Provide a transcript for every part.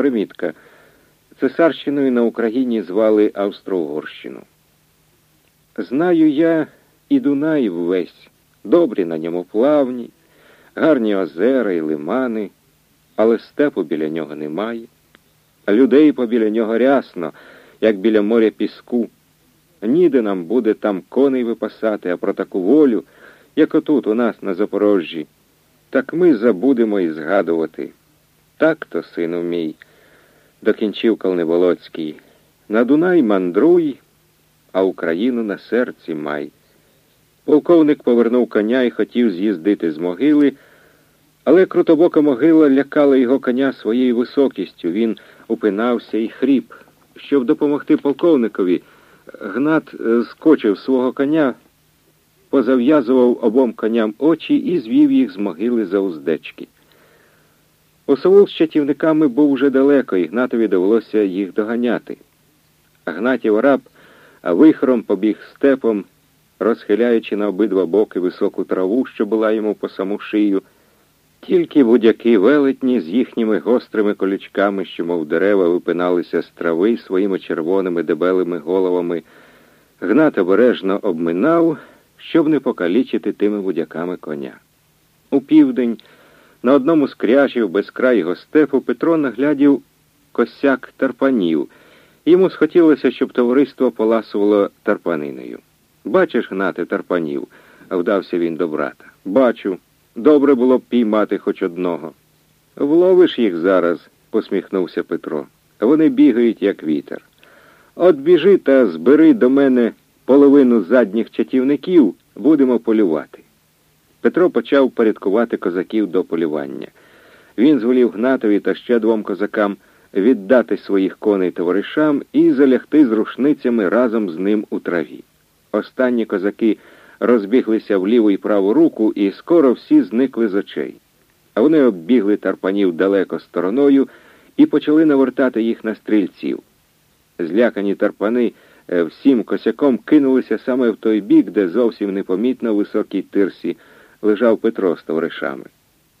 Примітка. Цесарщиною на Україні звали Австро-Угорщину. Знаю я і Дунай весь, добрі на ньому плавні, гарні озера і лимани, але степу біля нього немає, людей побіля нього рясно, як біля моря піску. Ніде нам буде там коней випасати, а про таку волю, як отут у нас на Запорожжі, так ми забудемо і згадувати. Так то, сину мій, докінчив Калневолоцький, на Дунай мандруй, а Україну на серці май. Полковник повернув коня і хотів з'їздити з могили, але крутобока могила лякала його коня своєю високістю. Він упинався і хріп. Щоб допомогти полковникові, Гнат скочив з свого коня, позав'язував обом коням очі і звів їх з могили за уздечки. Осовул з чатівниками був уже далеко, і Гнатові довелося їх доганяти. Гнатів раб вихором побіг степом, розхиляючи на обидва боки високу траву, що була йому по саму шию. Тільки будяки велетні з їхніми гострими колючками, що, мов дерева, випиналися з трави своїми червоними дебелими головами, Гнат обережно обминав, щоб не покалічити тими будяками коня. У південь, на одному з кряжів безкрайого степу, Петро наглядів косяк тарпанів. Йому схотілося, щоб товариство поласувало тарпаниною. Бачиш, Гнате, тарпанів, вдався він до брата. Бачу. Добре було б піймати хоч одного. Вловиш їх зараз, посміхнувся Петро. Вони бігають, як вітер. От біжи та збери до мене половину задніх чатівників, будемо полювати. Петро почав порядкувати козаків до полювання. Він зволів Гнатові та ще двом козакам віддати своїх коней товаришам і залягти з рушницями разом з ним у траві. Останні козаки розбіглися в ліву і праву руку, і скоро всі зникли з очей. А вони оббігли тарпанів далеко стороною і почали навертати їх на стрільців. Злякані тарпани е, всім косяком кинулися саме в той бік, де зовсім непомітно високій тирсі лежав Петро з товаришами.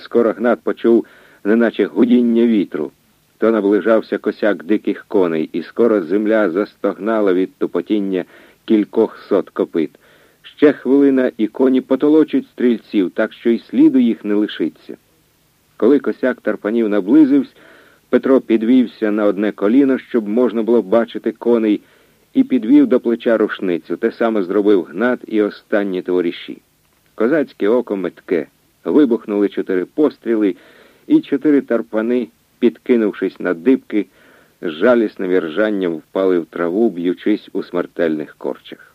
Скоро Гнат почув, неначе гудіння вітру. То наближався косяк диких коней, і скоро земля застогнала від тупотіння кількох сот копит. Ще хвилина і коні потолочуть стрільців, так що й сліду їх не лишиться. Коли косяк тарпанів наблизився, Петро підвівся на одне коліно, щоб можна було бачити коней, і підвів до плеча рушницю. Те саме зробив гнат і останні товариші. Козацьке око метке. Вибухнули чотири постріли, і чотири тарпани, підкинувшись на дибки, з жалісним віржанням впали в траву, б'ючись у смертельних корчах.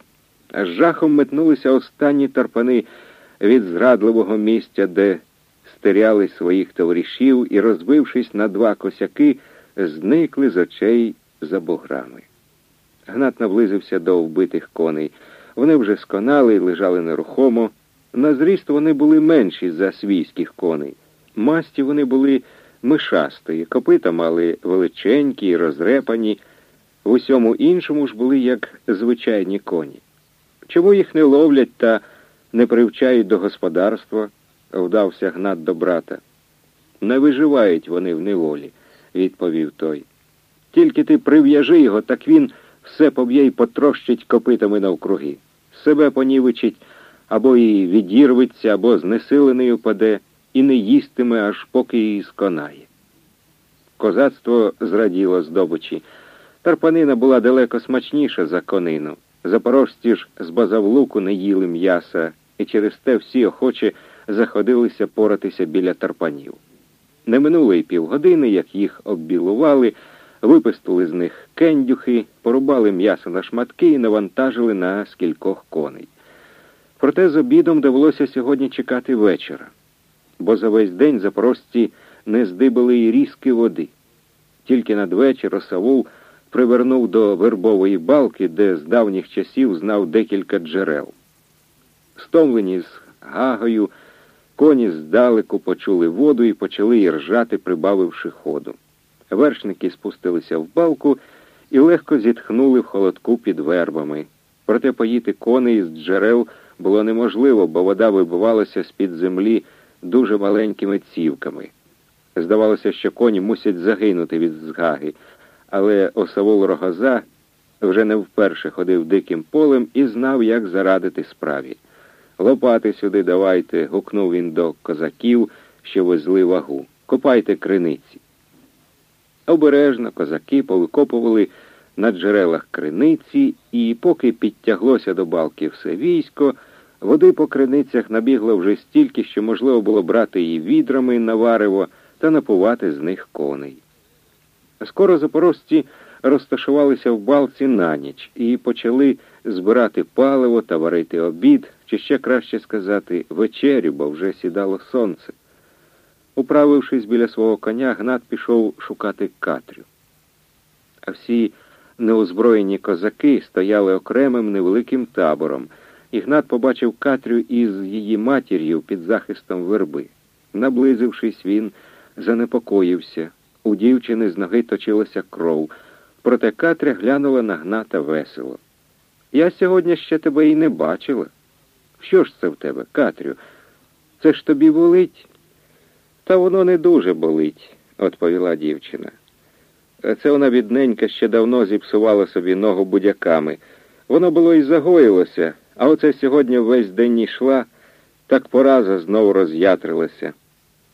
З жахом метнулися останні тарпани від зрадливого місця, де стеряли своїх товаришів і, розбившись на два косяки, зникли з очей за буграми. Гнат наблизився до вбитих коней. Вони вже сконали і лежали нерухомо. На зріст вони були менші за свійських коней. Масті вони були мишастої, копита мали величенькі розрепані, в усьому іншому ж були як звичайні коні. Чому їх не ловлять та не привчають до господарства? вдався гнат до брата. Не виживають вони в неволі, відповів той. Тільки ти прив'яжи його, так він все поб'є й потрощить копитами навкруги. Себе понівечить або і відірветься, або знесилений упаде, і не їстиме, аж поки її сконає. Козацтво зраділо здобичі. Тарпанина була далеко смачніша за конину. Запорожці ж з базавлуку не їли м'яса, і через те всі охоче заходилися поратися біля тарпанів. Не минуло й півгодини, як їх оббілували, випистили з них кендюхи, порубали м'ясо на шматки і навантажили на скількох коней. Проте з обідом довелося сьогодні чекати вечора, бо за весь день запорожці не здибали й різки води. Тільки надвечір осавул привернув до вербової балки, де з давніх часів знав декілька джерел. Стомлені з гагою, коні здалеку почули воду і почали й ржати, прибавивши ходу. Вершники спустилися в балку і легко зітхнули в холодку під вербами. Проте поїти коней з джерел було неможливо, бо вода вибивалася з-під землі дуже маленькими цівками. Здавалося, що коні мусять загинути від згаги, але осавул рогоза вже не вперше ходив диким полем і знав, як зарадити справі. Лопати сюди давайте, гукнув він до козаків, що везли вагу. Копайте криниці. Обережно козаки повикопували на джерелах криниці, і поки підтяглося до балки все військо, води по криницях набігло вже стільки, що можливо було брати її відрами на варево та напувати з них коней. Скоро запорожці розташувалися в балці на ніч і почали збирати паливо та варити обід, чи ще краще сказати, вечерю, бо вже сідало сонце. Управившись біля свого коня, Гнат пішов шукати Катрю. А всі неозброєні козаки стояли окремим невеликим табором, і Гнат побачив Катрю із її матір'ю під захистом верби. Наблизившись, він занепокоївся. У дівчини з ноги точилася кров, проте Катря глянула на Гната весело. Я сьогодні ще тебе і не бачила. Що ж це в тебе, Катрю? Це ж тобі болить? Та воно не дуже болить, відповіла дівчина. Це вона бідненька ще давно зіпсувала собі ногу будяками. Воно було і загоїлося, а оце сьогодні весь день йшла, так пораза знову роз'ятрилася.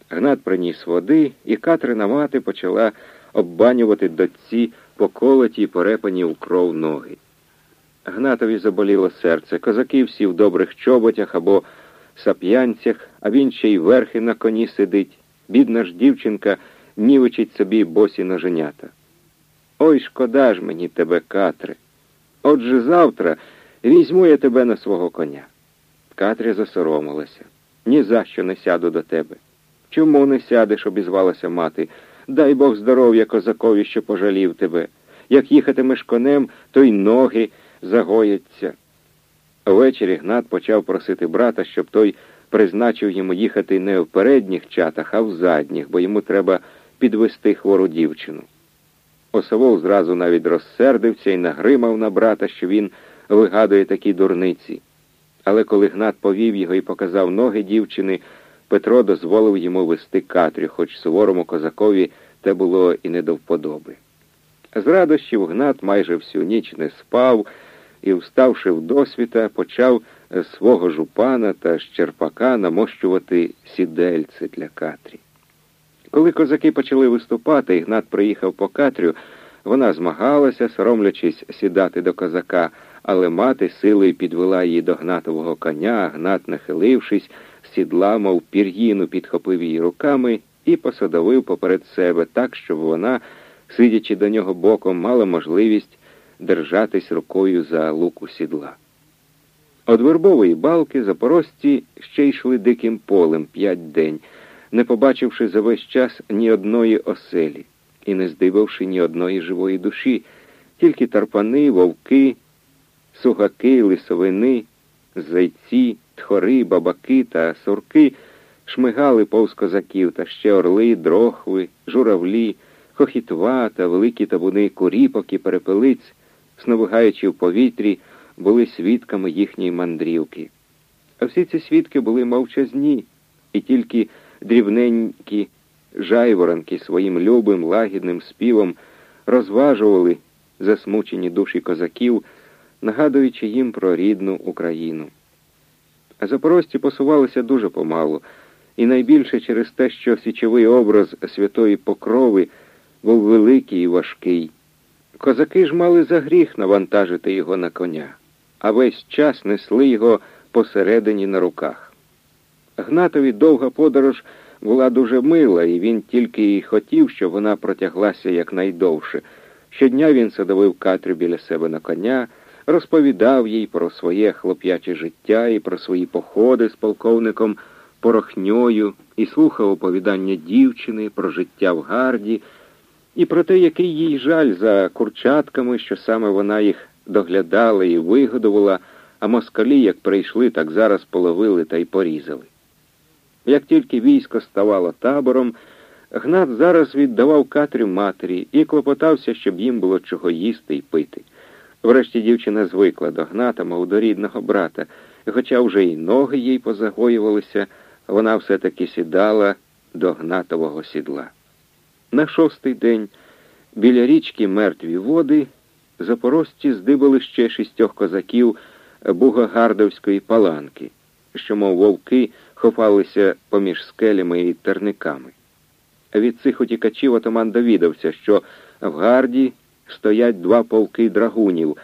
Гнат приніс води, і Катрина мати почала оббанювати дочці поколоті й порепані у кров ноги. Гнатові заболіло серце. Козаки всі в добрих чоботях або сап'янцях, а він ще й верхи на коні сидить. Бідна ж дівчинка нівичить собі босі ноженята. Ой, шкода ж мені тебе, Катре. Отже завтра візьму я тебе на свого коня. Катря засоромилася. Ні за що не сяду до тебе. Чому не сядеш, обізвалася мати. Дай Бог здоров'я козакові, що пожалів тебе. Як їхатимеш конем, то й ноги загояться. Ввечері Гнат почав просити брата, щоб той призначив йому їхати не в передніх чатах, а в задніх, бо йому треба підвести хвору дівчину. Осавол зразу навіть розсердився і нагримав на брата, що він вигадує такі дурниці. Але коли Гнат повів його і показав ноги дівчини, Петро дозволив йому вести Катрю, хоч суворому козакові те було і не до вподоби. З радощів Гнат майже всю ніч не спав і, вставши в досвіта, почав свого жупана та щерпака намощувати сідельце для Катрі. Коли козаки почали виступати, Ігнат приїхав по Катрю, вона змагалася, соромлячись сідати до козака, але мати силою підвела її до гнатового коня, гнат, нахилившись, сідла, мов пір'їну, підхопив її руками і посадовив поперед себе так, щоб вона, сидячи до нього боком, мала можливість держатись рукою за луку сідла. Од вербової балки запорожці ще йшли диким полем п'ять день, не побачивши за весь час ні одної оселі і не здививши ні одної живої душі, тільки тарпани, вовки, сугаки, лисовини, зайці, тхори, бабаки та сурки шмигали повз козаків та ще орли, дрохви, журавлі, хохітва та великі табуни куріпок і перепелиць, сновигаючи в повітрі, були свідками їхньої мандрівки. А всі ці свідки були мовчазні, і тільки дрібненькі жайворонки своїм любим, лагідним співом розважували засмучені душі козаків, нагадуючи їм про рідну Україну. А запорожці посувалися дуже помалу, і найбільше через те, що січовий образ святої Покрови був великий і важкий. Козаки ж мали за гріх навантажити його на коня, а весь час несли його посередині на руках. Гнатові довга подорож була дуже мила, і він тільки й хотів, щоб вона протяглася якнайдовше. Щодня він садовив Катрю біля себе на коня, розповідав їй про своє хлоп'яче життя і про свої походи з полковником Порохньою, і слухав оповідання дівчини про життя в гарді, і про те, який їй жаль за курчатками, що саме вона їх доглядала і вигодувала, а москалі, як прийшли, так зараз половили та й порізали. Як тільки військо ставало табором, Гнат зараз віддавав Катрю матері і клопотався, щоб їм було чого їсти й пити. Врешті дівчина звикла до Гната, мов до рідного брата, хоча вже й ноги їй позагоювалися, вона все-таки сідала до гнатового сідла. На шостий день біля річки мертві води запорожці здибали ще шістьох козаків Бугогардовської паланки, що, мов вовки, хопалися поміж скелями і терниками. Від цих утікачів отаман довідався, що в гарді стоять два полки драгунів,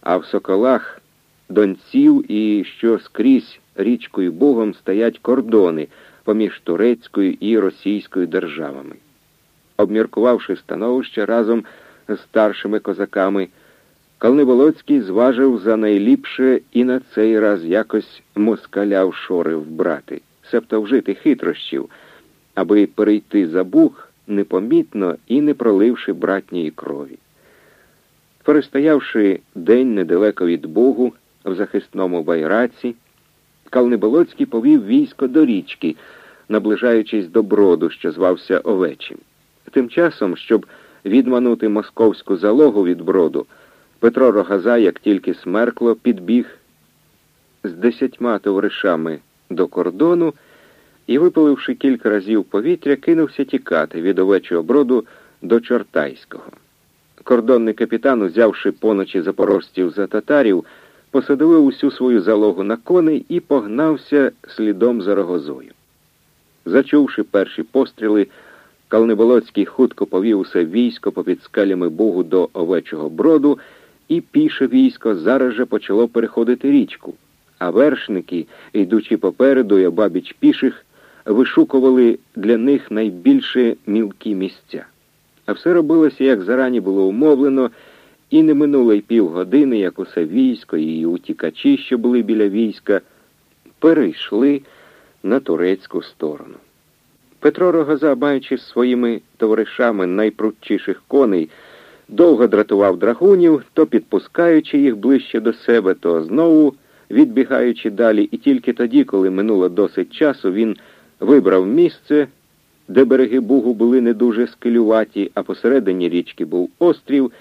а в соколах донців і що скрізь річкою Богом стоять кордони поміж турецькою і російською державами. Обміркувавши становище разом з старшими козаками, Калниволоцький зважив за найліпше і на цей раз якось москаля в шори вбрати, себто вжити хитрощів, аби перейти за бух непомітно і не проливши братньої крові. Перестоявши день недалеко від Богу в захисному байраці, Калниболоцький повів військо до річки, наближаючись до броду, що звався Овечим. Тим часом, щоб відманути московську залогу від броду, Петро Рогаза, як тільки смеркло, підбіг з десятьма товаришами до кордону і, випаливши кілька разів повітря, кинувся тікати від овечого броду до Чортайського. Кордонний капітан, узявши поночі запорожців за татарів, посадовив усю свою залогу на коней і погнався слідом за рогозою. Зачувши перші постріли, Калнеболоцький хутко повів усе військо попід скалями Богу до овечого броду, і піше військо зараз же почало переходити річку, а вершники, йдучи попереду, і обабіч піших, вишукували для них найбільше мілкі місця. А все робилося, як зарані було умовлено, і не минуло й півгодини, як усе військо і утікачі, що були біля війська, перейшли на турецьку сторону. Петро Рогоза, маючи з своїми товаришами найпрудчіших коней, довго дратував драгунів, то підпускаючи їх ближче до себе, то знову відбігаючи далі, і тільки тоді, коли минуло досить часу, він вибрав місце, де береги Бугу були не дуже скелюваті, а посередині річки був острів,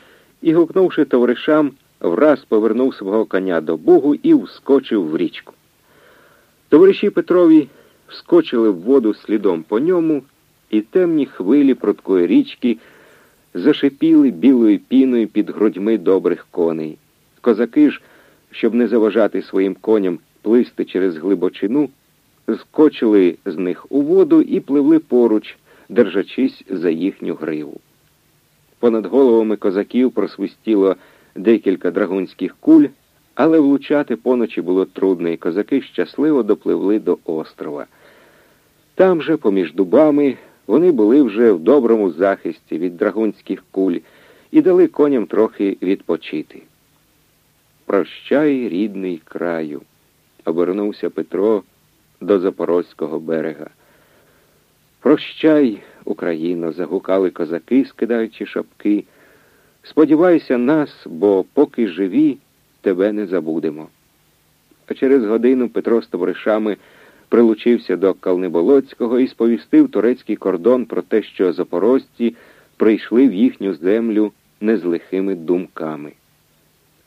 і, гукнувши товаришам, враз повернув свого коня до Бугу і вскочив в річку. Товариші Петрові вскочили в воду слідом по ньому, і темні хвилі пруткої річки зашипіли білою піною під грудьми добрих коней. Козаки ж, щоб не заважати своїм коням плисти через глибочину, скочили з них у воду і пливли поруч, держачись за їхню гриву. Понад головами козаків просвистіло декілька драгунських куль, але влучати поночі було трудно, і козаки щасливо допливли до острова. Там же, поміж дубами, вони були вже в доброму захисті від драгунських куль і дали коням трохи відпочити. Прощай, рідний краю, обернувся Петро до Запорозького берега. Прощай, Україно, загукали козаки, скидаючи шапки. Сподівайся нас, бо поки живі, тебе не забудемо. А через годину Петро з товаришами прилучився до Калниболоцького і сповістив турецький кордон про те, що запорожці прийшли в їхню землю не з лихими думками.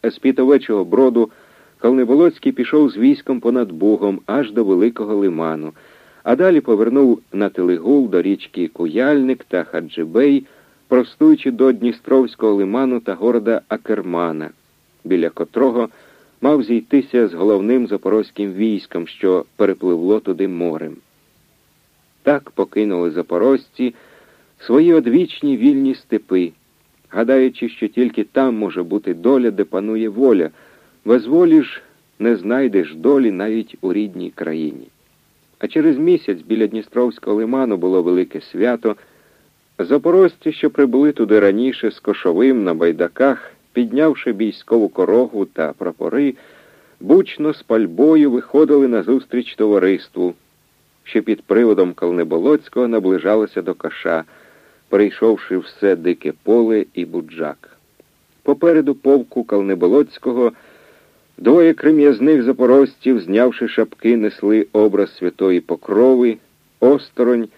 З пітовечого броду Калниболоцький пішов з військом понад Богом аж до Великого лиману, а далі повернув на Телегул до річки Куяльник та Хаджибей, простуючи до Дністровського лиману та города Акермана, біля котрого мав зійтися з головним запорозьким військом, що перепливло туди морем. Так покинули запорожці свої одвічні вільні степи, гадаючи, що тільки там може бути доля, де панує воля, без волі ж не знайдеш долі навіть у рідній країні. А через місяць біля Дністровського лиману було велике свято. Запорожці, що прибули туди раніше з кошовим на байдаках, піднявши військову корогу та прапори, бучно з пальбою виходили назустріч товариству, що під приводом Калнеболоцького наближалося до каша, перейшовши все дике поле і буджак. Попереду повку Калнеболоцького двоє крем'язних запорожців, знявши шапки, несли образ святої покрови, осторонь,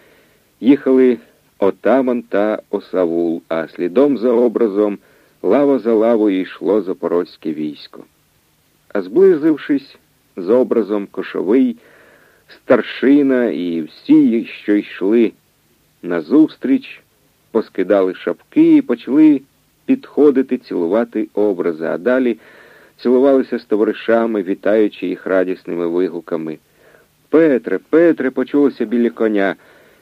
їхали отаман та осавул, а слідом за образом лава за лавою йшло запорозьке військо. А зблизившись з образом кошовий, старшина і всі, що йшли назустріч, поскидали шапки і почали підходити, цілувати образи, а далі цілувалися з товаришами, вітаючи їх радісними вигуками. Петре, Петре, почулося біля коня,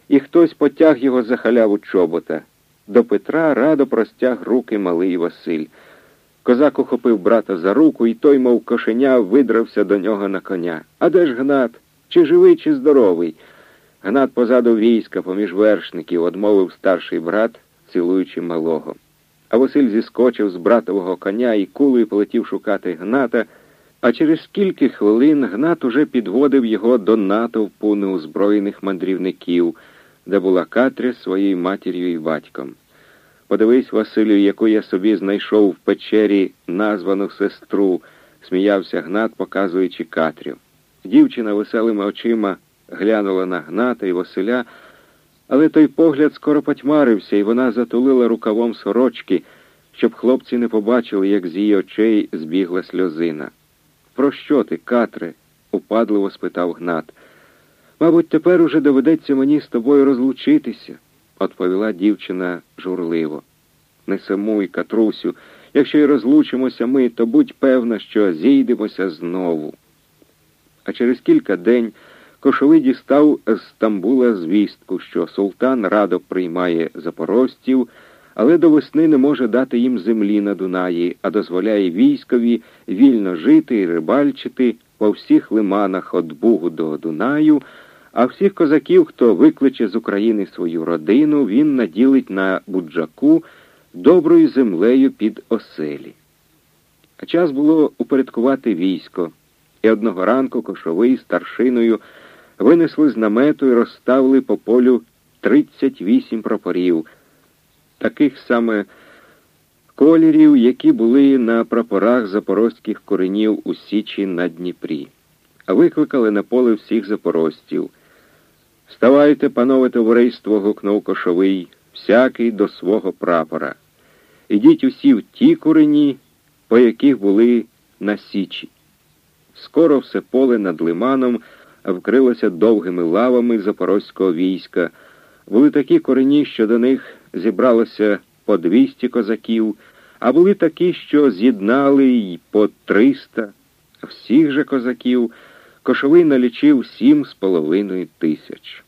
і хтось потяг його за халяву чобота. До Петра радо простяг руки малий Василь. Козак ухопив брата за руку, і той, мов кошеня, видрався до нього на коня. А де ж Гнат? Чи живий, чи здоровий? Гнат позаду війська, поміж вершників, одмовив старший брат, цілуючи малого. А Василь зіскочив з братового коня і кулею полетів шукати Гната, а через кілька хвилин Гнат уже підводив його до натовпу неозброєних мандрівників, де була Катря своєю матір'ю і батьком. Подивись, Василю, яку я собі знайшов в печері названу сестру, сміявся Гнат, показуючи Катрю. Дівчина веселими очима глянула на Гната і Василя, але той погляд скоро потьмарився, і вона затулила рукавом сорочки, щоб хлопці не побачили, як з її очей збігла сльозина. Про що ти, Катре? упадливо спитав Гнат. Мабуть, тепер уже доведеться мені з тобою розлучитися, відповіла дівчина журливо. Не сумуй, Катрусю, якщо й розлучимося ми, то будь певна, що зійдемося знову. А через кілька день Кошовий дістав з Стамбула звістку, що султан радо приймає запорожців, але до весни не може дати їм землі на Дунаї, а дозволяє військові вільно жити і рибальчити по всіх лиманах від Бугу до Дунаю, а всіх козаків, хто викличе з України свою родину, він наділить на буджаку доброю землею під оселі. А час було упорядкувати військо, і одного ранку кошовий старшиною винесли з намету і розставили по полю 38 прапорів, таких саме кольорів, які були на прапорах запорозьких коренів у Січі на Дніпрі, а викликали на поле всіх запорожців. Ставайте, панове товариство, гукнув кошовий, всякий до свого прапора. Ідіть усі в ті корені, по яких були на Січі. Скоро все поле над лиманом вкрилося довгими лавами запорозького війська. Були такі корені, що до них зібралося по двісті козаків, а були такі, що з'єднали й по триста. Всіх же козаків кошовий налічив сім з половиною тисяч.